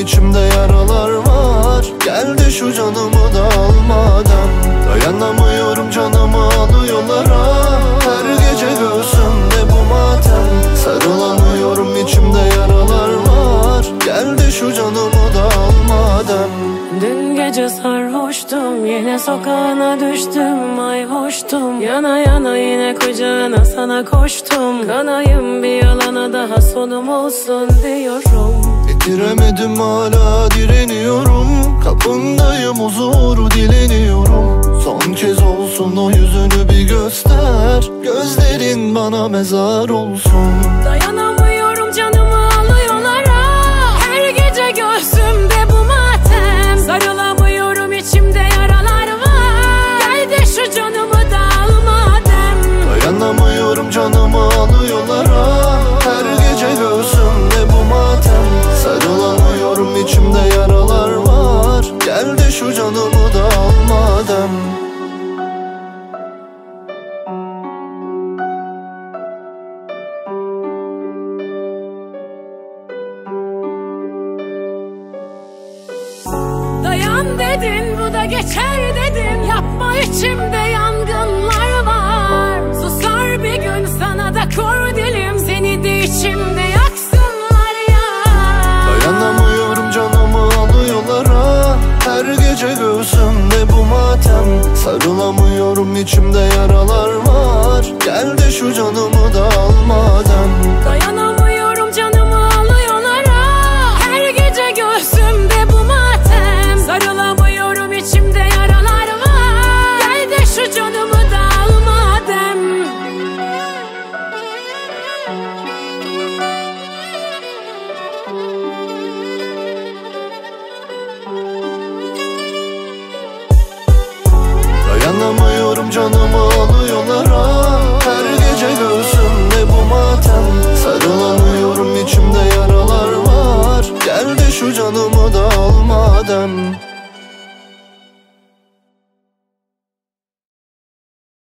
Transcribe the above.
içimde yaralar var. Geldi şu canımı da almadan. Dayanamıyorum canımı alıyorlar. Her gece göğsümde bu matem. Sarılamıyorum içimde yaralar var. Geldi şu canımı da almadan. Dün gece sarhoştum Yine sokağına düştüm. Ay hoştum. Yana yana yine kucağına sana koştum. Kanayım bir yalana daha sonum olsun diyorum. Bitiremedim hala direniyorum. Kapındayım huzuru dileniyorum. Son kez olsun o yüzünü bir göster. Gözlerin bana mezar olsun. Dayanamıyorum dedin bu da geçer dedim. Yapma içimde yangınlar var. Susar bir gün sana da kor dilim. Seni de içimde yaksınlar ya. Dayanamıyorum canımı alıyorlar ah. Her gece göğsümde bu matem. Sarılamıyorum içimde yaralar var rhythm.